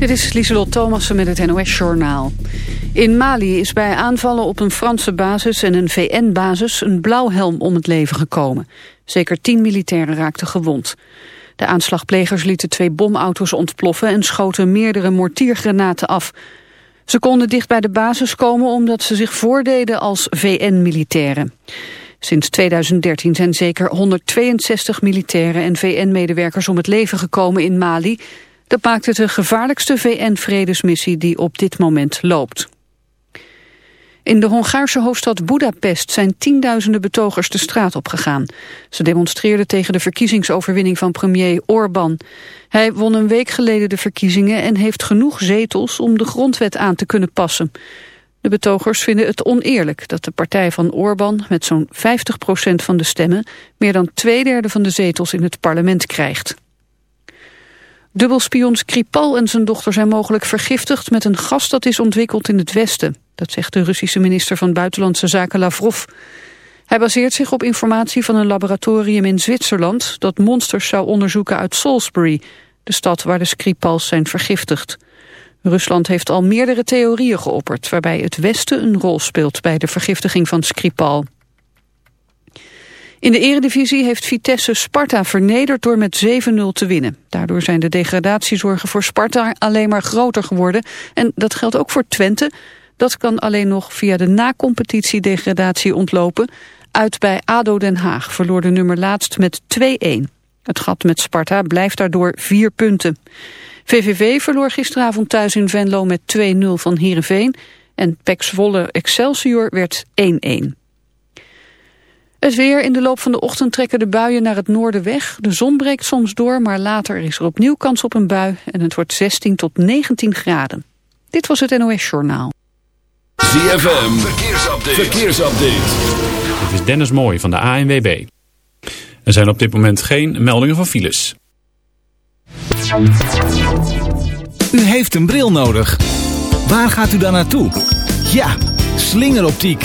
Dit is Lieselot Thomassen met het NOS-journaal. In Mali is bij aanvallen op een Franse basis en een VN-basis... een blauwhelm om het leven gekomen. Zeker tien militairen raakten gewond. De aanslagplegers lieten twee bomauto's ontploffen... en schoten meerdere mortiergranaten af. Ze konden dicht bij de basis komen omdat ze zich voordeden als VN-militairen. Sinds 2013 zijn zeker 162 militairen en VN-medewerkers om het leven gekomen in Mali... Dat maakt het de gevaarlijkste VN-vredesmissie die op dit moment loopt. In de Hongaarse hoofdstad Budapest zijn tienduizenden betogers de straat opgegaan. Ze demonstreerden tegen de verkiezingsoverwinning van premier Orbán. Hij won een week geleden de verkiezingen en heeft genoeg zetels om de grondwet aan te kunnen passen. De betogers vinden het oneerlijk dat de partij van Orbán met zo'n 50% van de stemmen meer dan twee derde van de zetels in het parlement krijgt. Dubbelspion Skripal en zijn dochter zijn mogelijk vergiftigd met een gas dat is ontwikkeld in het Westen. Dat zegt de Russische minister van Buitenlandse Zaken Lavrov. Hij baseert zich op informatie van een laboratorium in Zwitserland dat monsters zou onderzoeken uit Salisbury, de stad waar de Skripals zijn vergiftigd. Rusland heeft al meerdere theorieën geopperd waarbij het Westen een rol speelt bij de vergiftiging van Skripal. In de eredivisie heeft Vitesse Sparta vernederd door met 7-0 te winnen. Daardoor zijn de degradatiezorgen voor Sparta alleen maar groter geworden. En dat geldt ook voor Twente. Dat kan alleen nog via de na-competitie-degradatie ontlopen. Uit bij ADO Den Haag verloor de nummer laatst met 2-1. Het gat met Sparta blijft daardoor vier punten. VVV verloor gisteravond thuis in Venlo met 2-0 van Heerenveen. En Pek Zwolle Excelsior werd 1-1. Het weer in de loop van de ochtend trekken de buien naar het noorden weg. De zon breekt soms door, maar later is er opnieuw kans op een bui. En het wordt 16 tot 19 graden. Dit was het NOS Journaal. ZFM, verkeersupdate. verkeersupdate. Dit is Dennis Mooij van de ANWB. Er zijn op dit moment geen meldingen van files. U heeft een bril nodig. Waar gaat u dan naartoe? Ja, slingeroptiek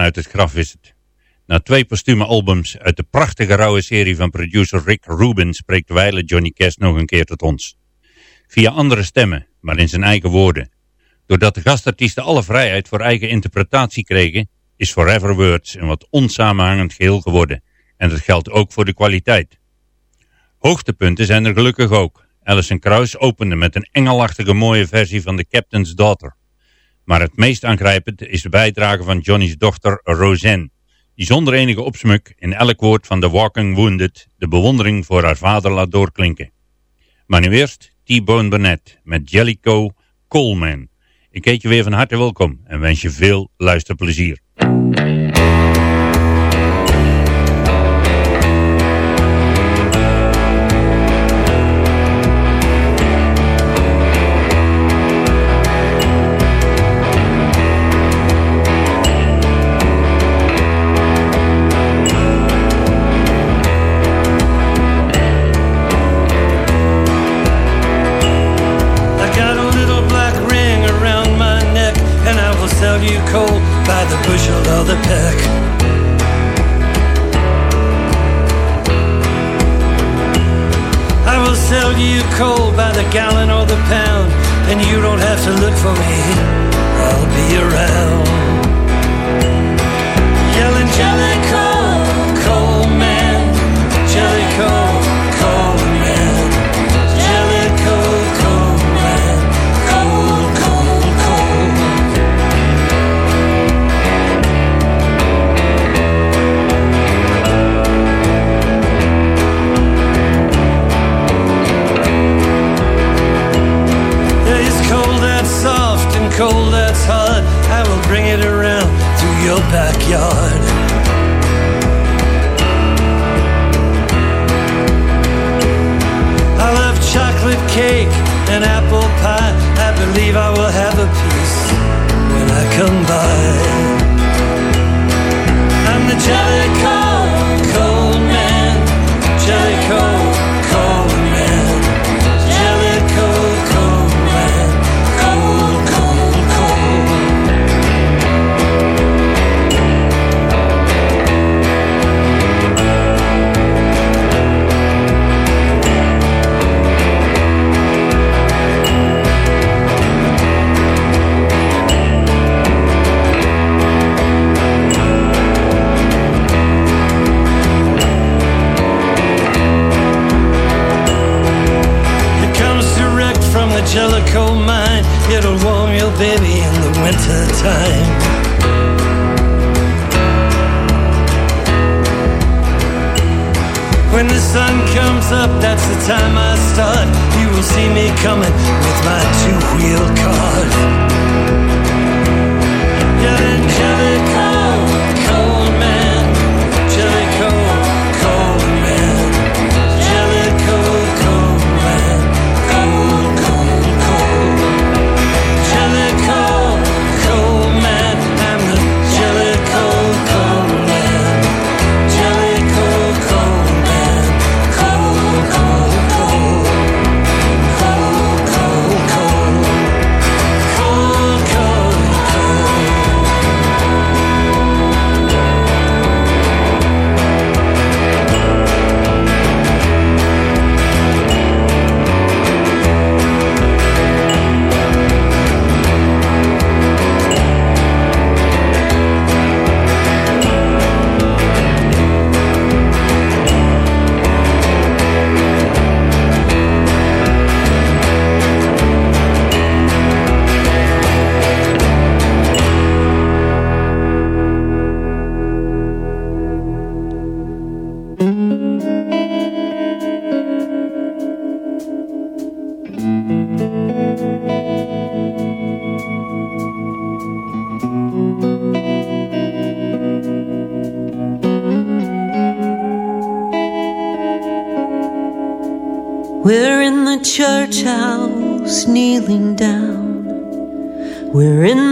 Uit het graf is het. Na twee postume albums uit de prachtige rauwe serie van producer Rick Rubin spreekt Weile Johnny Cash nog een keer tot ons. Via andere stemmen, maar in zijn eigen woorden. Doordat de gastartiesten alle vrijheid voor eigen interpretatie kregen, is Forever Words een wat onsamenhangend geheel geworden. En dat geldt ook voor de kwaliteit. Hoogtepunten zijn er gelukkig ook. Alison Krauss opende met een engelachtige mooie versie van The Captain's Daughter. Maar het meest aangrijpend is de bijdrage van Johnny's dochter Roseanne, die zonder enige opsmuk in elk woord van The Walking Wounded de bewondering voor haar vader laat doorklinken. Maar nu eerst T-Bone Burnett met Jellico Coleman. Ik heet je weer van harte welkom en wens je veel luisterplezier. another piece when I come by.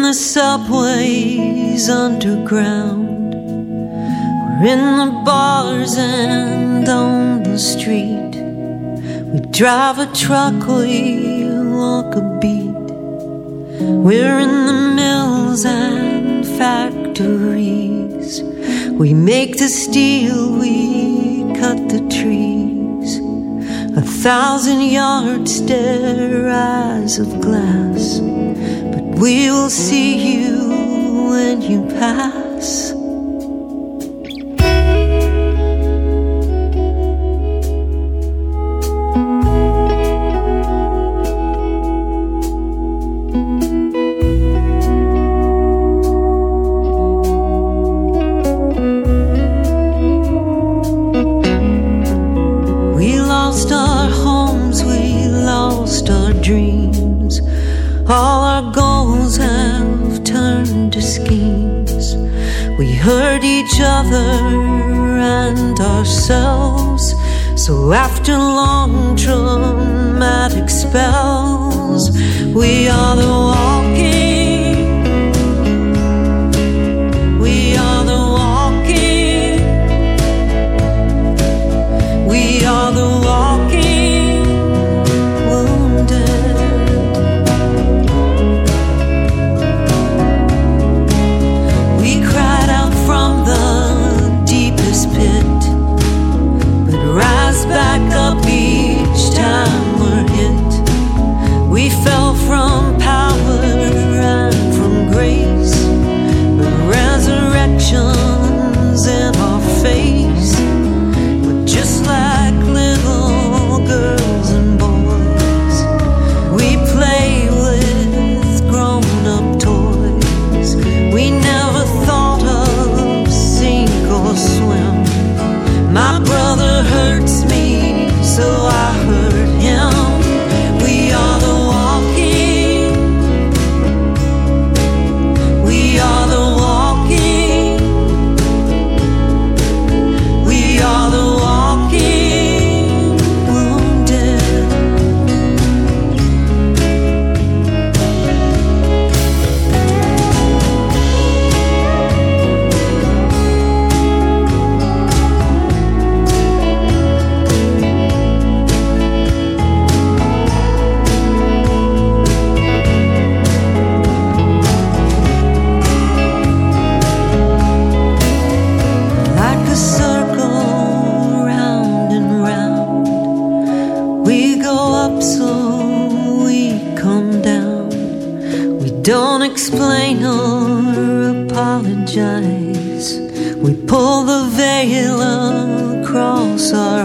the subways underground. We're in the bars and on the street. We drive a truck, we walk a beat. We're in the mills and factories. We make the steel, we cut the trees. A thousand yards, stare eyes of glass. We will see you when you pass.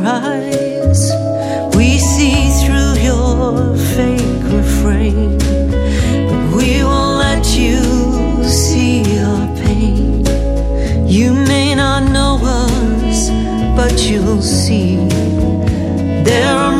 eyes, we see through your fake refrain. But we won't let you see your pain. You may not know us, but you'll see. There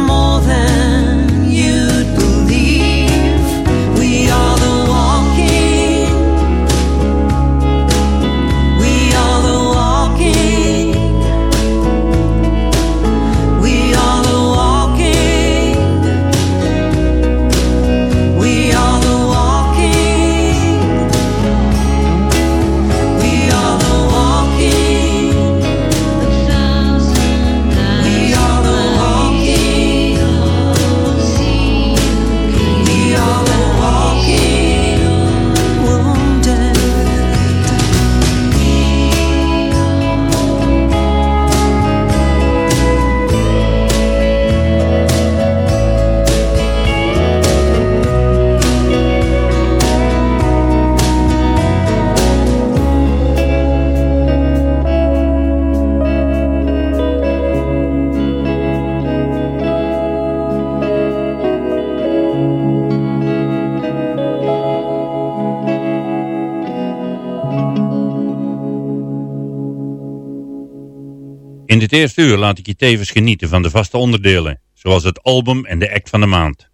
dit eerste uur laat ik je tevens genieten van de vaste onderdelen, zoals het album en de act van de maand.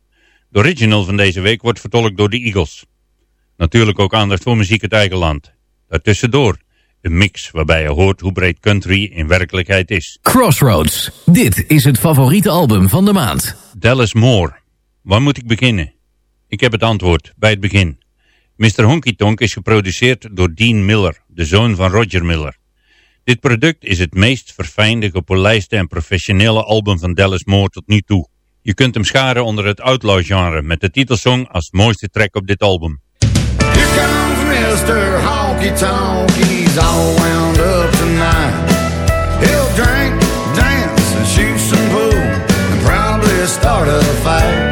De original van deze week wordt vertolkt door de Eagles. Natuurlijk ook aandacht voor muziek uit eigen land. Daartussendoor een mix waarbij je hoort hoe breed country in werkelijkheid is. Crossroads. Dit is het favoriete album van de maand. Dallas Moore. Waar moet ik beginnen? Ik heb het antwoord bij het begin. Mr. Honky Tonk is geproduceerd door Dean Miller, de zoon van Roger Miller. Dit product is het meest verfijnde, gepolijste en professionele album van Dallas Moore tot nu toe. Je kunt hem scharen onder het outlaw genre met de titelsong als mooiste track op dit album. Here comes Mr. Honky Tonk, he's all wound up tonight. He'll drink, dance, and shoot some pool, and probably start a fight.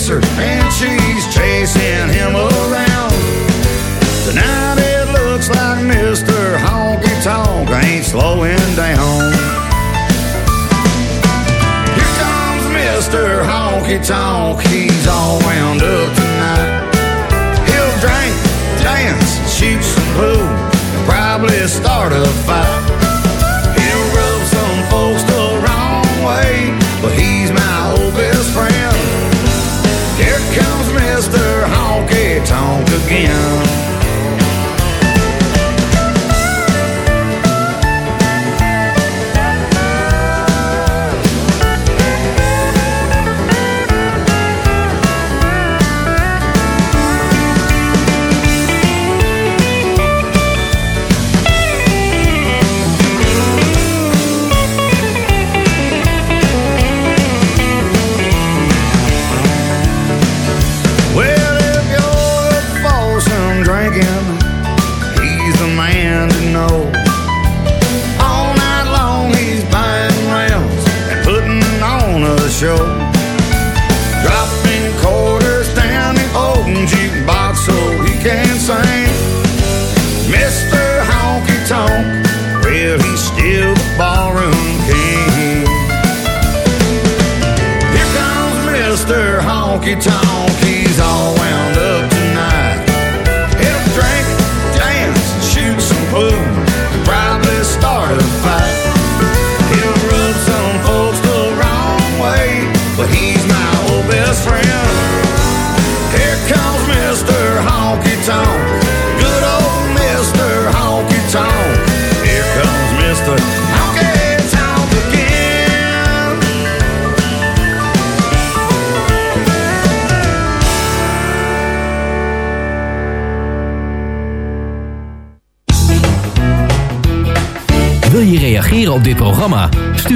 Chaser, and she's chasing him around. Tonight it looks like Mr. Honky Tonk ain't slowing down. Here comes Mr. Honky Tonk, he's all wound up tonight. He'll drink, dance, shoot some pool, and probably start a fight.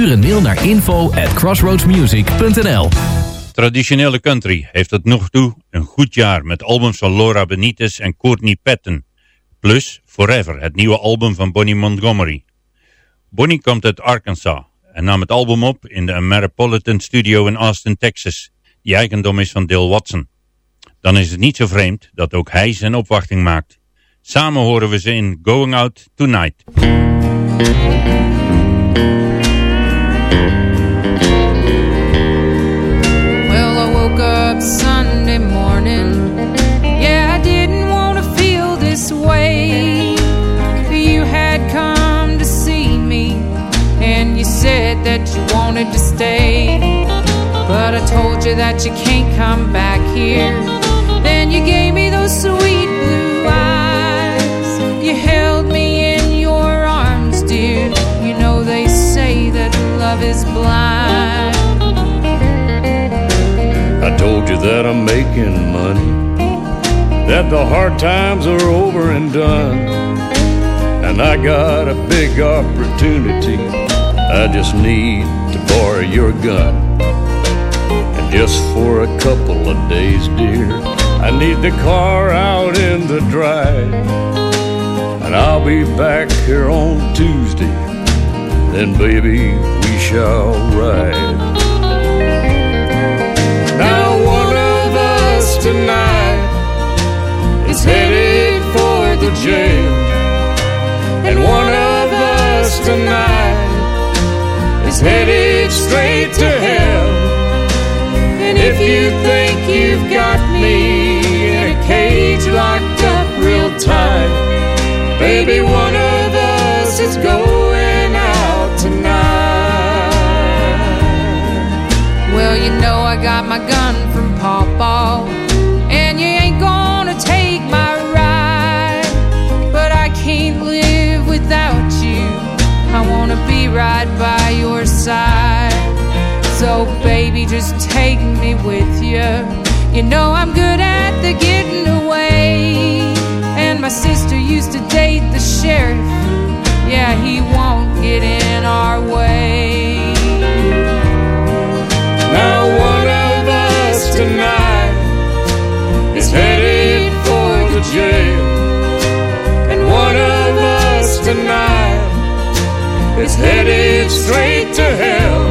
Stuur een mail naar info at crossroadsmusic.nl Traditionele country heeft tot nog toe een goed jaar met albums van Laura Benitez en Courtney Patton. Plus Forever, het nieuwe album van Bonnie Montgomery. Bonnie komt uit Arkansas en nam het album op in de Ameripolitan Studio in Austin, Texas. die eigendom is van Dale Watson. Dan is het niet zo vreemd dat ook hij zijn opwachting maakt. Samen horen we ze in Going Out Tonight. That you wanted to stay. But I told you that you can't come back here. That I'm making money, that the hard times are over and done, and I got a big opportunity. I just need to borrow your gun. And just for a couple of days, dear, I need the car out in the drive. And I'll be back here on Tuesday. Then, baby, we shall ride. Jail. And one of us tonight is headed straight to hell. And if you think you've got me in a cage locked up real tight, baby, one of us is going out tonight. Well, you know I got my gun from right by your side. So, baby, just take me with you. You know I'm good at the getting away. And my sister used to date the sheriff. Yeah, he won't get in our way. Now one of us tonight headed straight to hell.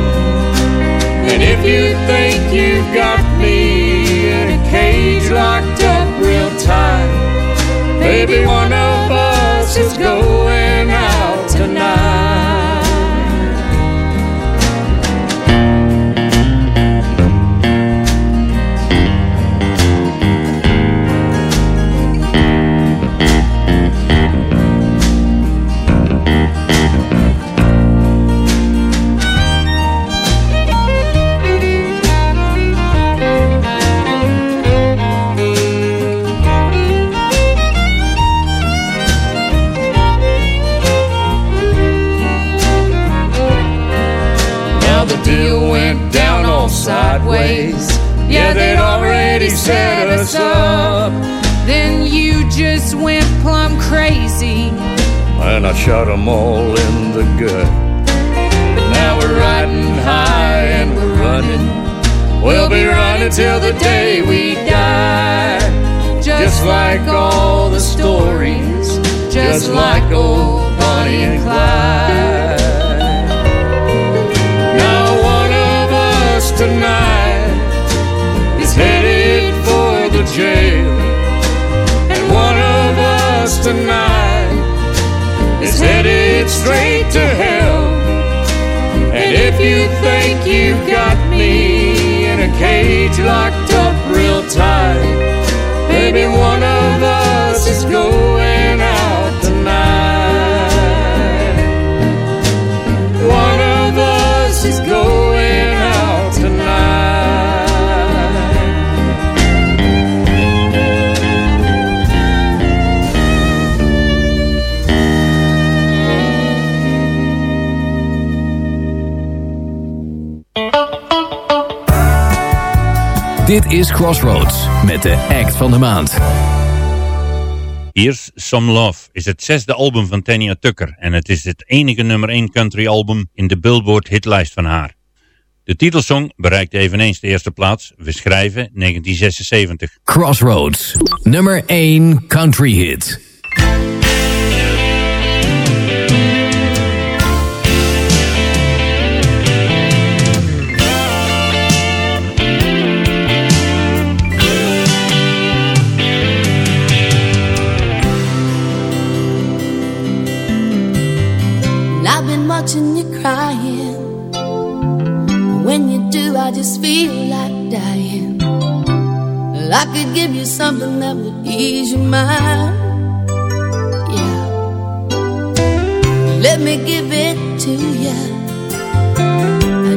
And if you think you've got me in a cage locked up real tight, baby, one of us is going already set us up. Then you just went plumb crazy. And I shot 'em all in the gut. Now we're riding high and we're running. We'll be running till the day we die. Just like all the stories. Just like old Bonnie and Clyde. Now one of us tonight jail. And one of us tonight is headed straight to hell. And if you think you've got me in a cage locked up real tight, baby, one of is Crossroads met de act van de maand. Here's Some Love is het zesde album van Tanya Tucker en het is het enige nummer 1 country album in de Billboard hitlijst van haar. De titelsong bereikte eveneens de eerste plaats, we schrijven 1976. Crossroads, nummer 1 country hit. Watching you crying. When you do, I just feel like dying. Well, I could give you something that would ease your mind. Yeah. Let me give it to you.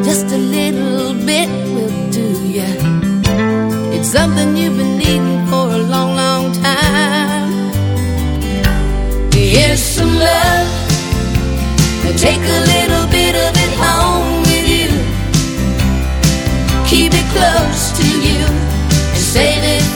Just a little bit will do ya. It's something you've been needing for a long, long time. Here's some love. Take a little bit of it home with you. Keep it close to you and save it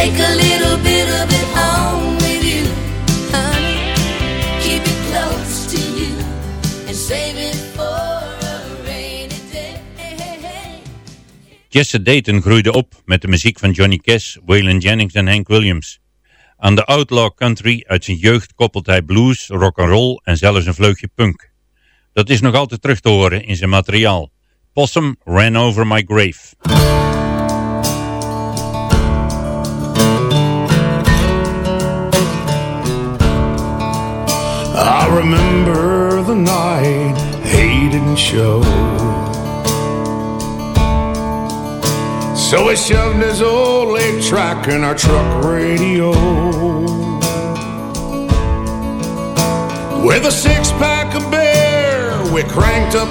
Take a little bit of it home with you. Keep it close to you and save it for a rainy day. Jesse Dayton groeide op met de muziek van Johnny Cash, Waylon Jennings en Hank Williams. Aan de outlaw country uit zijn jeugd koppelt hij blues, rock and roll en zelfs een vleugje punk. Dat is nog altijd terug te horen in zijn materiaal. Possum Ran Over My Grave. Show. So he shoved his old eight track in our truck radio. With a six pack of beer, we cranked up.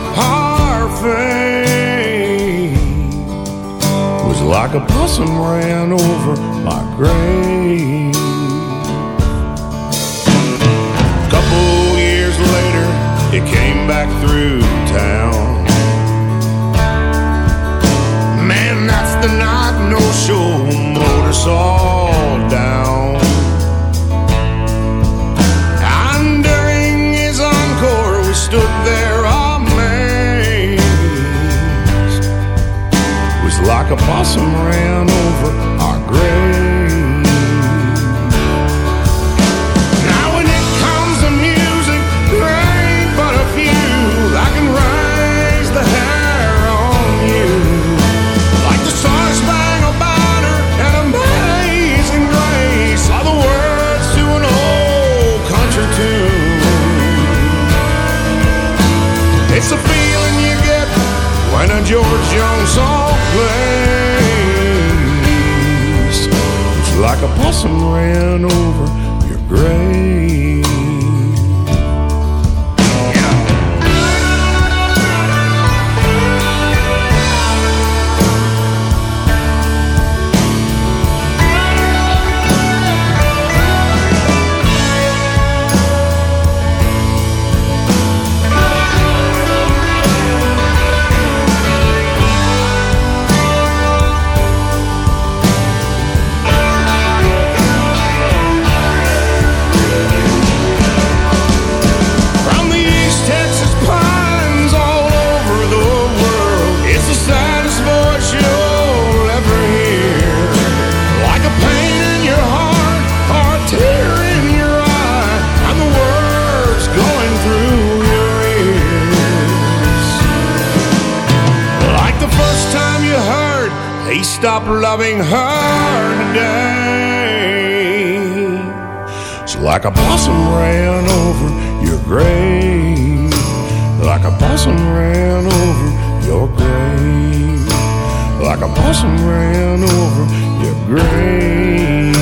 It was like a possum ran over my grave. It came back through town. Man, that's the night no show us all down. And during his encore, we stood there amazed. It was like a possum ran over our grave. George Jones song plays. It's like a possum ran over your grave. Like a blossom ran over your grave, like a blossom ran over your grave, like a blossom ran over your grave.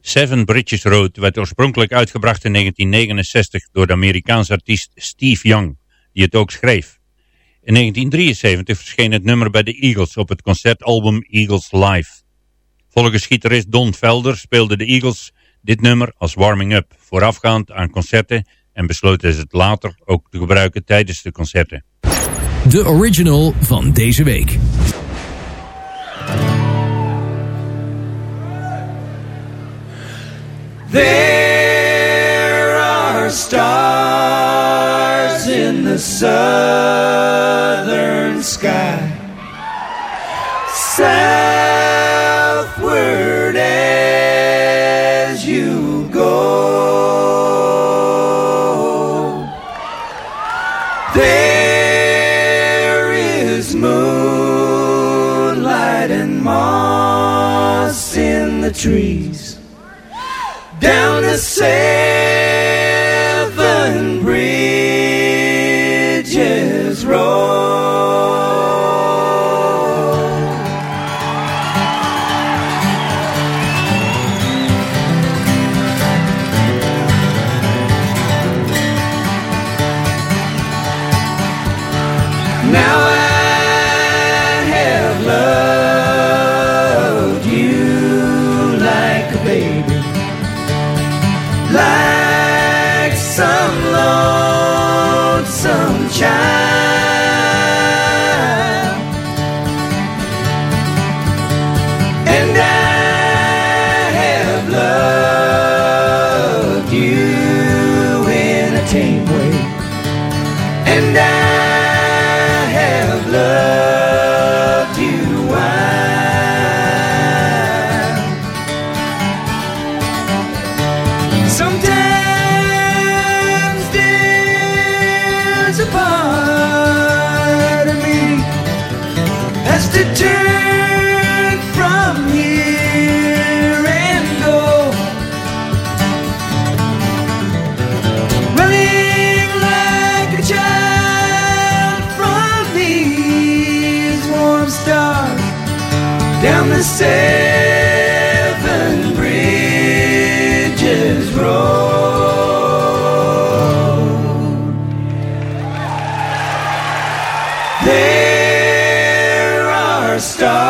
Seven Bridges Road werd oorspronkelijk uitgebracht in 1969 door de Amerikaanse artiest Steve Young, die het ook schreef. In 1973 verscheen het nummer bij de Eagles op het concertalbum Eagles Live. Volgens gitarist Don Felder speelden de Eagles dit nummer als warming-up voorafgaand aan concerten en besloten ze het later ook te gebruiken tijdens de concerten. De original van deze week. There are stars the southern sky. Southward as you go. There is moonlight and moss in the trees down the seven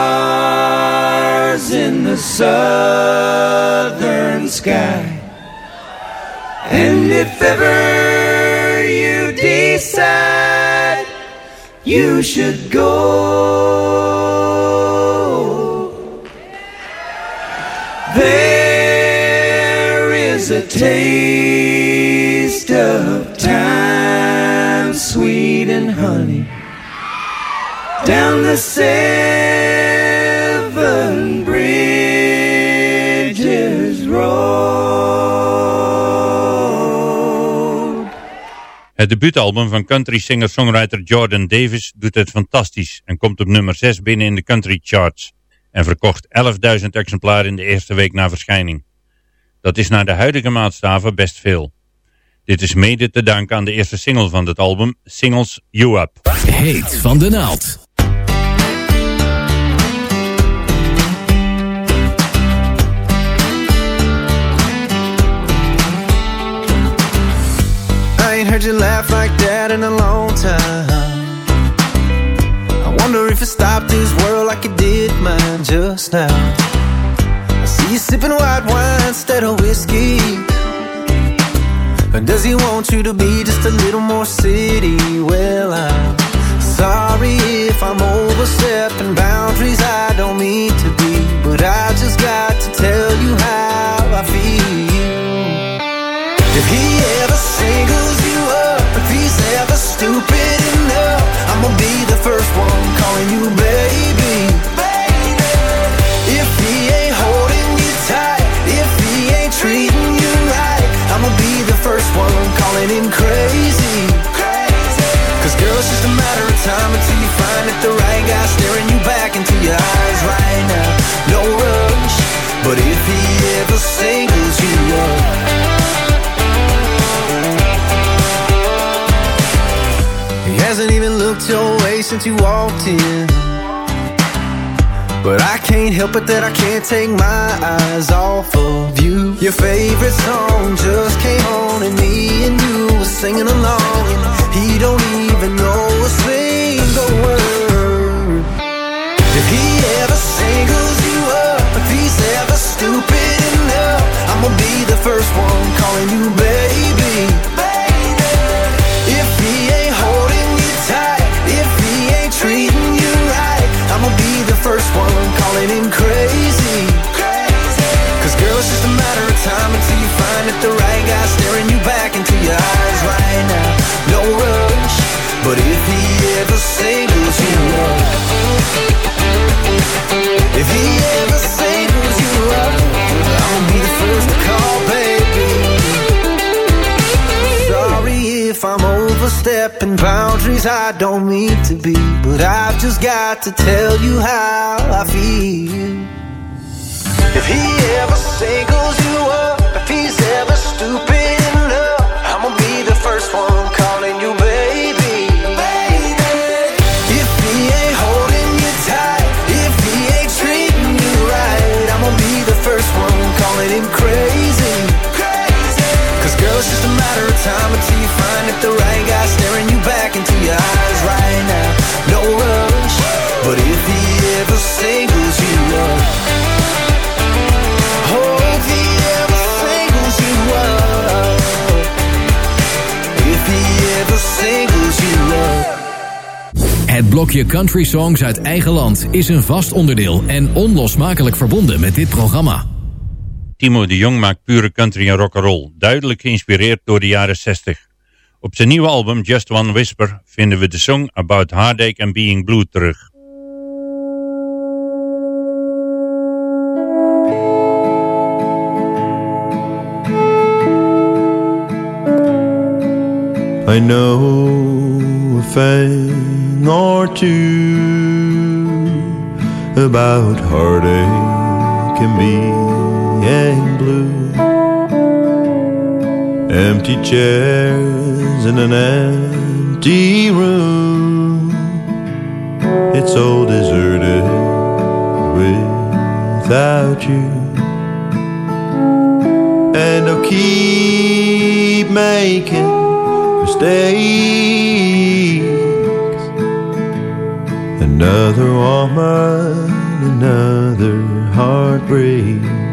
stars in the southern sky. And if ever you decide you should go, there is a taste of time, sweet and honey, down the seven Het debuutalbum van country singer-songwriter Jordan Davis doet het fantastisch en komt op nummer 6 binnen in de country charts en verkocht 11.000 exemplaren in de eerste week na verschijning. Dat is naar de huidige maatstaven best veel. Dit is mede te danken aan de eerste single van het album, Singles You Up. Heet van de naald. Ain't heard you laugh like that in a long time. I wonder if you stopped this world like you did mine just now. I see you sipping white wine instead of whiskey. Or does he want you to be just a little more city? Well, I'm sorry if I'm overstepping boundaries I don't mean to be. But I just got to tell you how first one calling you baby. If he ain't holding you tight, if he ain't treating you right, I'm gonna be the first one calling him crazy. Cause girl, it's just a matter of time until you find that the right guy staring you back into your eyes right now. No rush, but if he ever since you walked in. But I can't help it that I can't take my eyes off of you. Your favorite song just came on, and me and you were singing along. And he don't even know a single word. If he ever singles you up, if he's ever stupid enough, I'm gonna be the first one calling you baby. But if he ever singles you up, if he ever singles you up, I'ma be the first to call, baby. Sorry if I'm overstepping boundaries I don't mean to be, but I've just got to tell you how I feel. If he ever singles you up, if he's ever stupid enough, I'ma be the first one time until you find that the right guy staring you back into your eyes right now. No rush, but if he ever singles you up, oh, if he ever singles you up, if he ever singles you up. Het blokje Country Songs uit eigen land is een vast onderdeel en onlosmakelijk verbonden met dit programma. Timo de Jong maakt pure country en rock'n'roll, duidelijk geïnspireerd door de jaren 60. Op zijn nieuwe album Just One Whisper vinden we de song About Heartache and Being Blue terug. I know a thing or two about heartache and being blue. Empty chairs in an empty room. It's all deserted without you. And I'll keep making mistakes. Another woman, another heartbreak.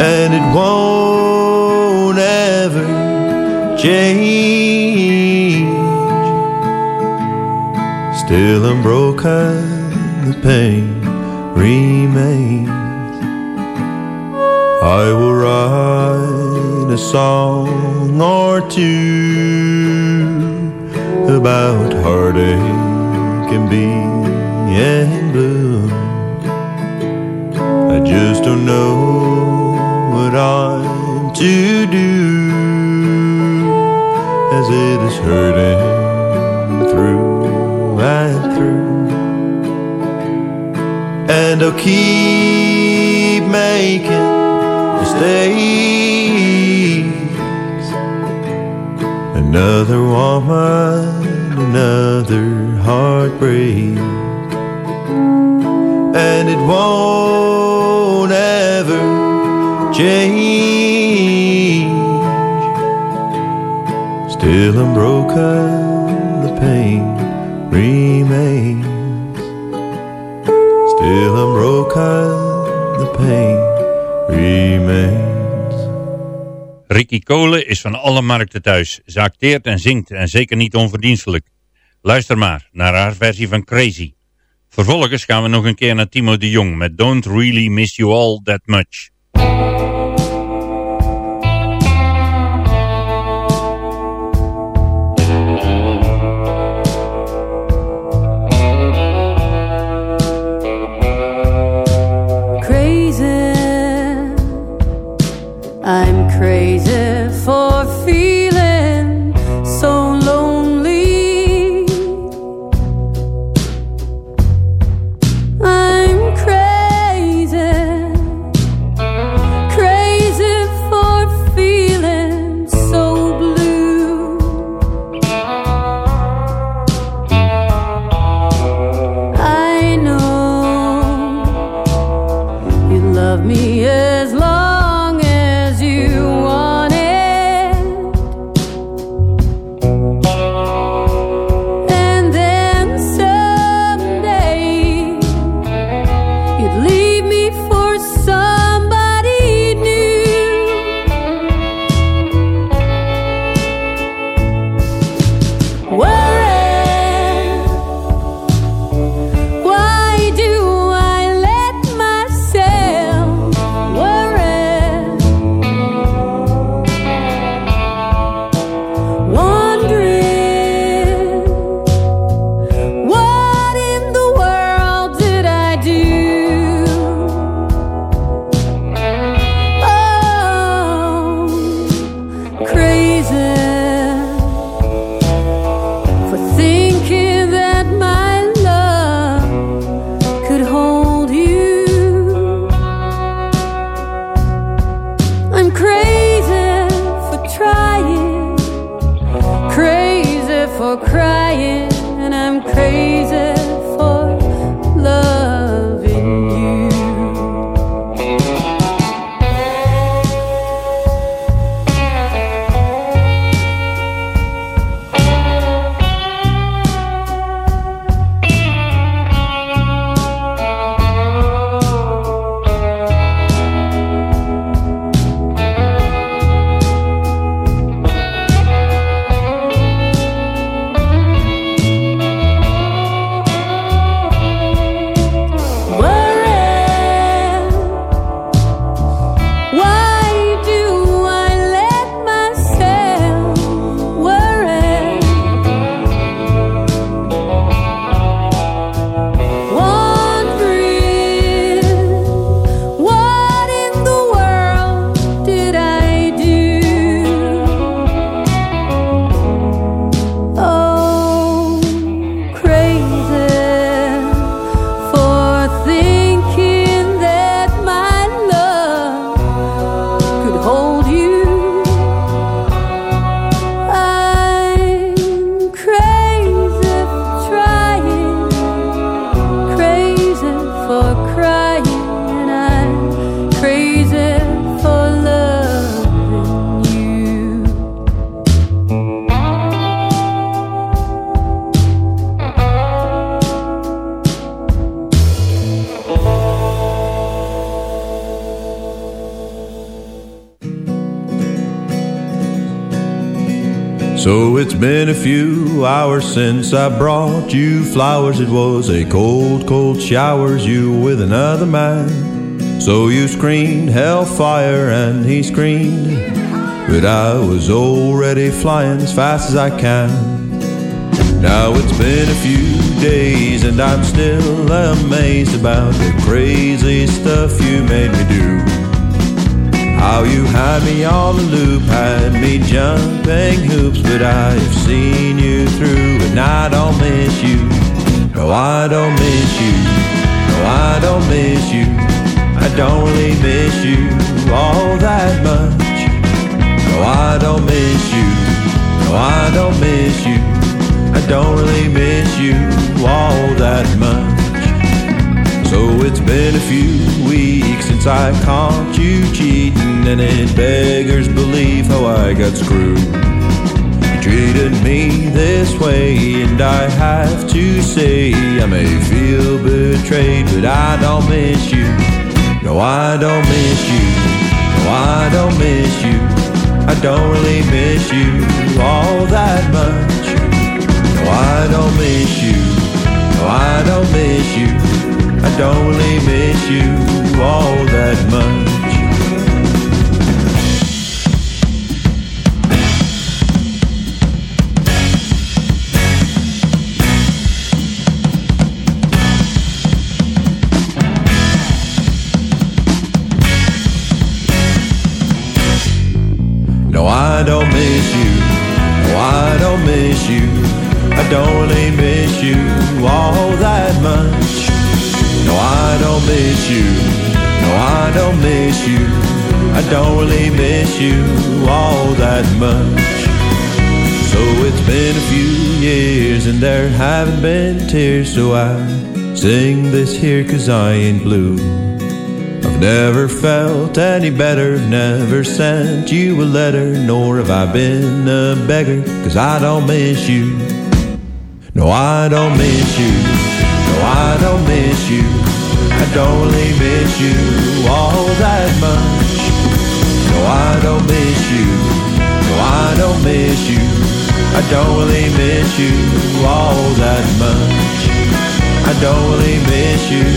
And it won't ever change. Still unbroken, the pain remains. I will write a song or two about heartache and being blue. I just don't know what I'm to do as it is hurting through and through. And I'll keep making mistakes. Another woman, another heartbreak. And it won't change. Still unbroken, the pain remains. Still unbroken, the pain remains. Ricky Cole is van alle markten thuis. Ze acteert en zingt en zeker niet onverdienstelijk. Luister maar naar haar versie van Crazy. Vervolgens gaan we nog een keer naar Timo de Jong met Don't Really Miss You All That Much. I'm crazy hours since I brought you flowers. It was a cold, cold showers, you with another man. So you screamed hellfire and he screamed. But I was already flying as fast as I can. Now it's been a few days and I'm still amazed about the crazy stuff you made me do. How you had me on the loop, had me jumping hoops, but I have seen you through and I don't miss you. No, I don't miss you. No, I don't miss you. I don't really miss you all that much. No, I don't miss you. No, I don't miss you. I don't really miss you all that much. So it's been a few weeks since I caught you cheating, and it beggars belief how I got screwed. You treated me this way, and I have to say I may feel betrayed, but I don't miss you. No, I don't miss you. No, I don't miss you. I don't really miss you all that much. No, I don't miss you. No, I don't miss you. I don't really miss you all that much. No, I don't miss you. No, I don't miss you. I don't really miss you all that much. No, I don't miss you. No, I don't miss you. I don't really miss you all that much. So it's been a few years and there haven't been tears, so I sing this here cause I ain't blue. I've never felt any better, never sent you a letter, nor have I been a beggar, cause I don't miss you. No, I don't miss you. No, I don't miss you. I don't really miss you all that much. No, I don't miss you. No, I don't miss you. I don't really miss you all that much. I don't really miss you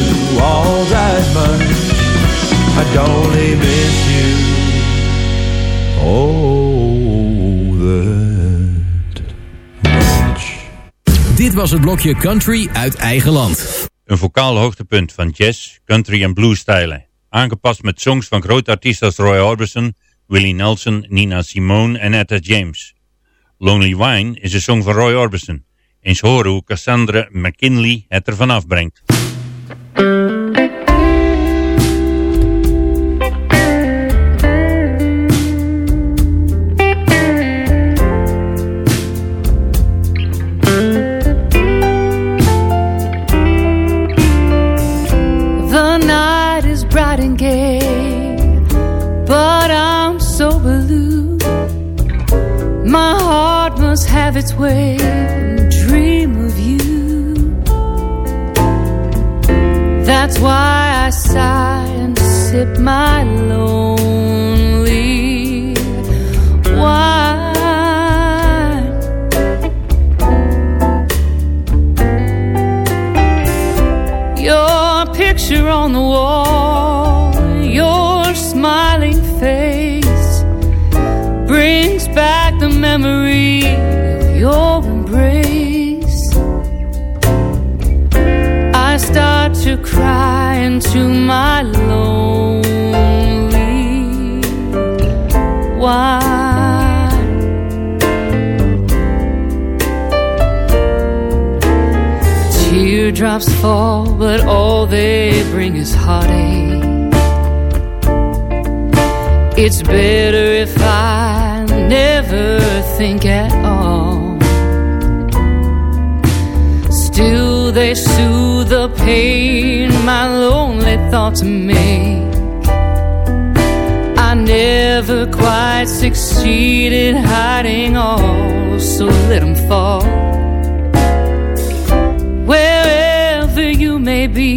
all that much. I don't really miss you. Oh, that Dit was het blokje Country uit eigen land. Een vocaal hoogtepunt van jazz, country en blues stijlen. Aangepast met songs van grote artiesten als Roy Orbison, Willie Nelson, Nina Simone en Etta James. Lonely Wine is een song van Roy Orbison. Eens horen hoe Cassandra McKinley het ervan afbrengt. Its way and dream of you. That's why I sigh and sip my lonely start to my lonely wine. Teardrops fall, but all they bring is heartache. It's better if I never think at all. Still, they soothe the pain my lonely thoughts make. I never quite succeeded hiding all, so let 'em fall. Wherever you may be,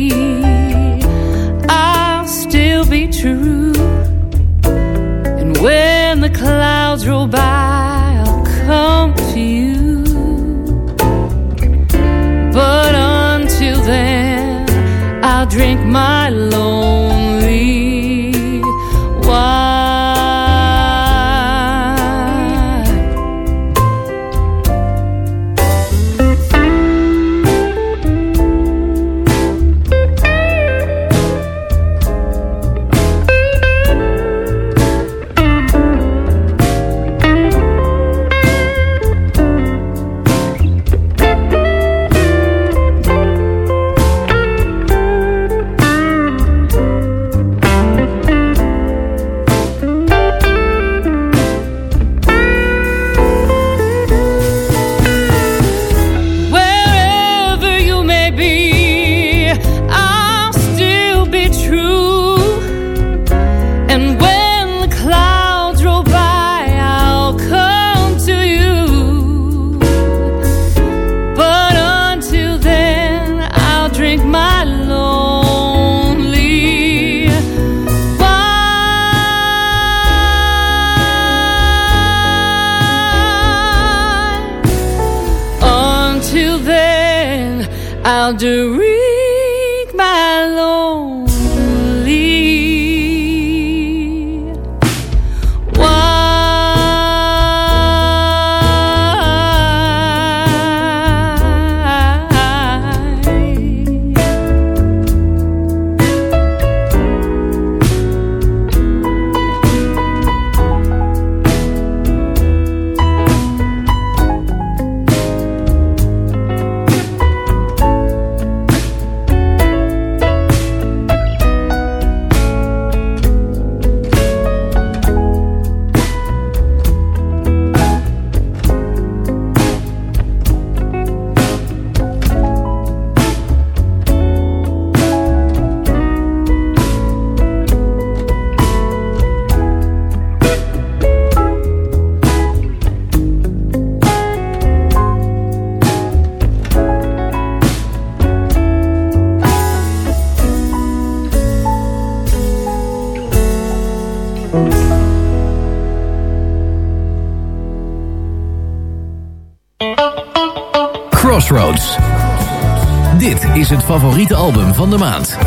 favoriete album van de maand.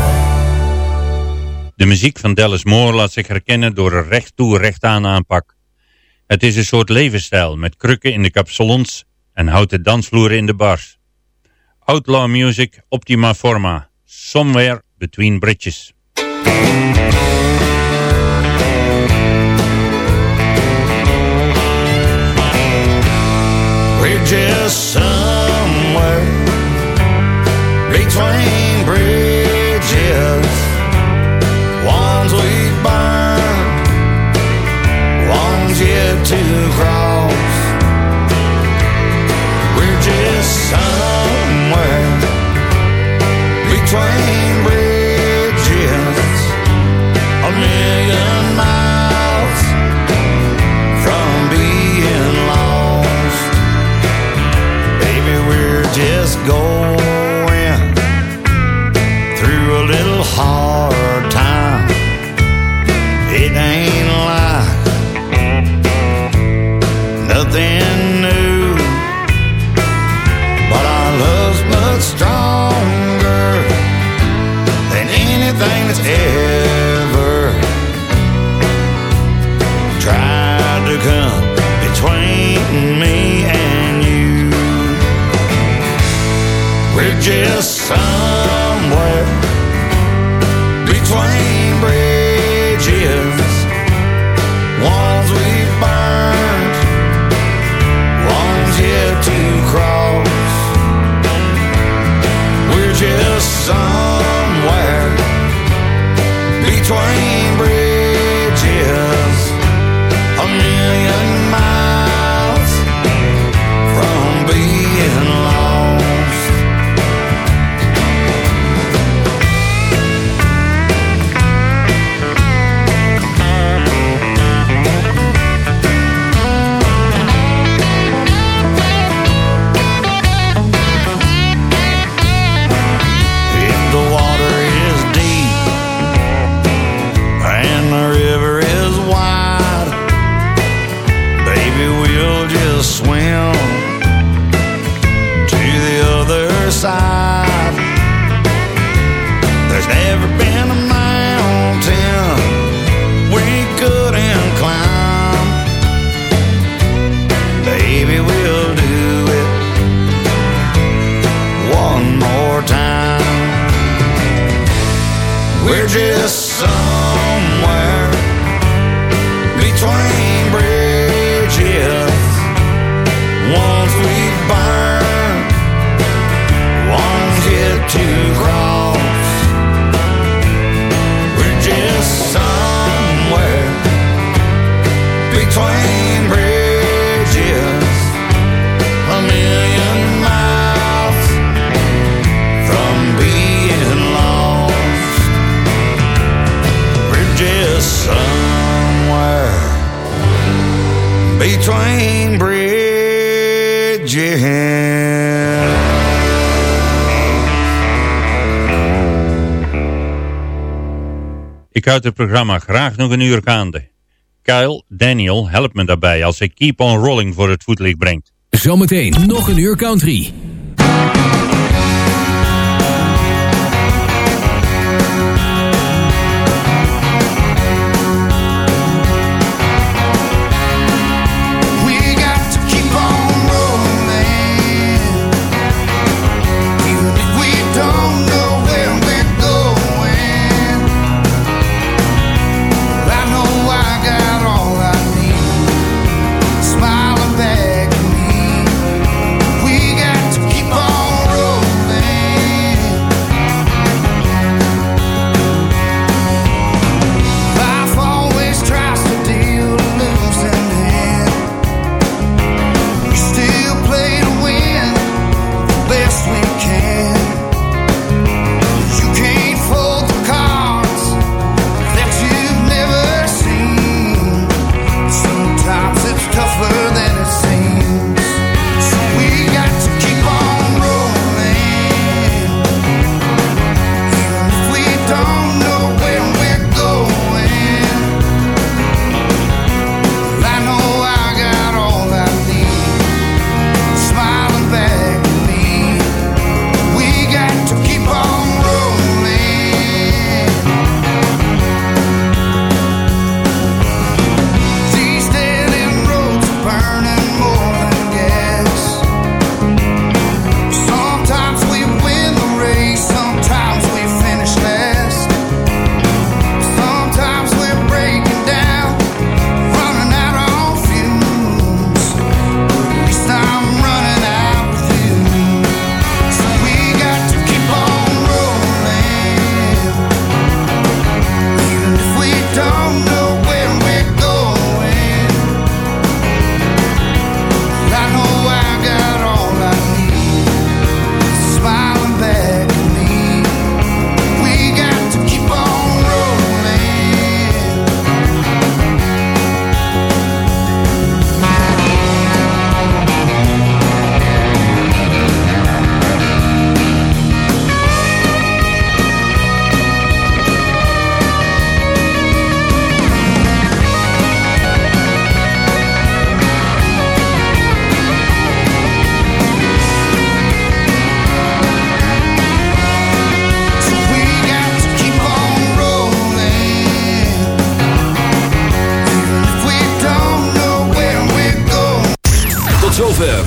De muziek van Dallas Moore laat zich herkennen door een recht toe recht aan aanpak. Het is een soort levensstijl met krukken in de kapsalons en houten dansvloeren in de bars. Outlaw music optima forma, somewhere between bridges. We're just somewhere between between bridges, a million miles from being lost. Baby, we're just going through a little hard time. Ik houd het programma graag nog een uur gaande. Kyle, Daniel, helpt me daarbij als hij Keep on Rolling voor het voetlicht brengt. Zometeen nog een uur country.